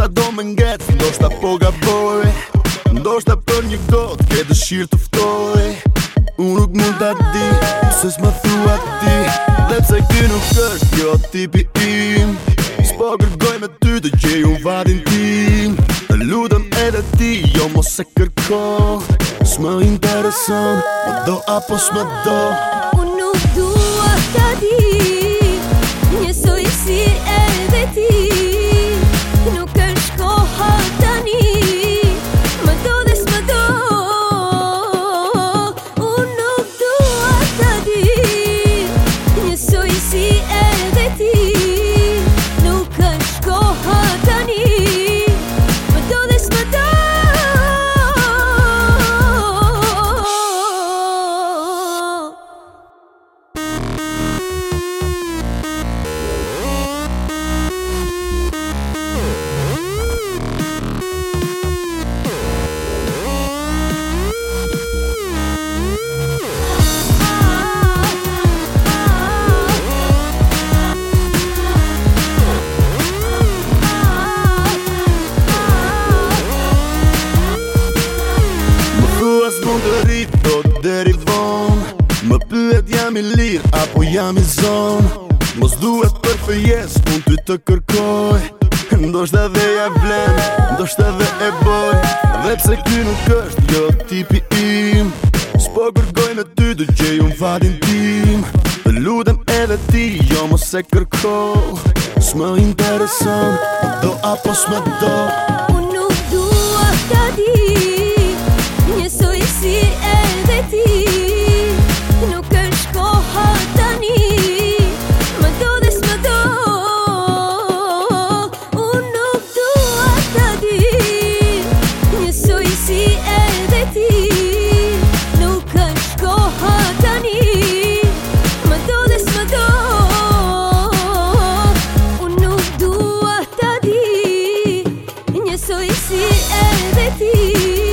Do më ngec, do shta po ga boj shta për një kdot, ke dëshirë të ftoj Unë nuk mund t'a di, se s'ma thua ti Dhe pse këti nuk është kjo tipi im S'po kërgoj me ty të gjej unë vadin tim Në lutëm edhe ti, jo mos e kërko S'ma intereson, më do apo s'ma do mund të rritë do të deri vonë Më pyet jam i lirë apo jam i zonë Mos duhet për fëjes mund ty të kërkoj Ndo shta dhe ja vlem, ndo shta dhe e boj Dhe pse ky nuk është jo tipi im S'po kërkoj në ty dë gjej unë fatin tim Të lutem edhe ti, jo mos e kërkoj S'më intereson, do apo s'më do Dhe نفسي قلبتي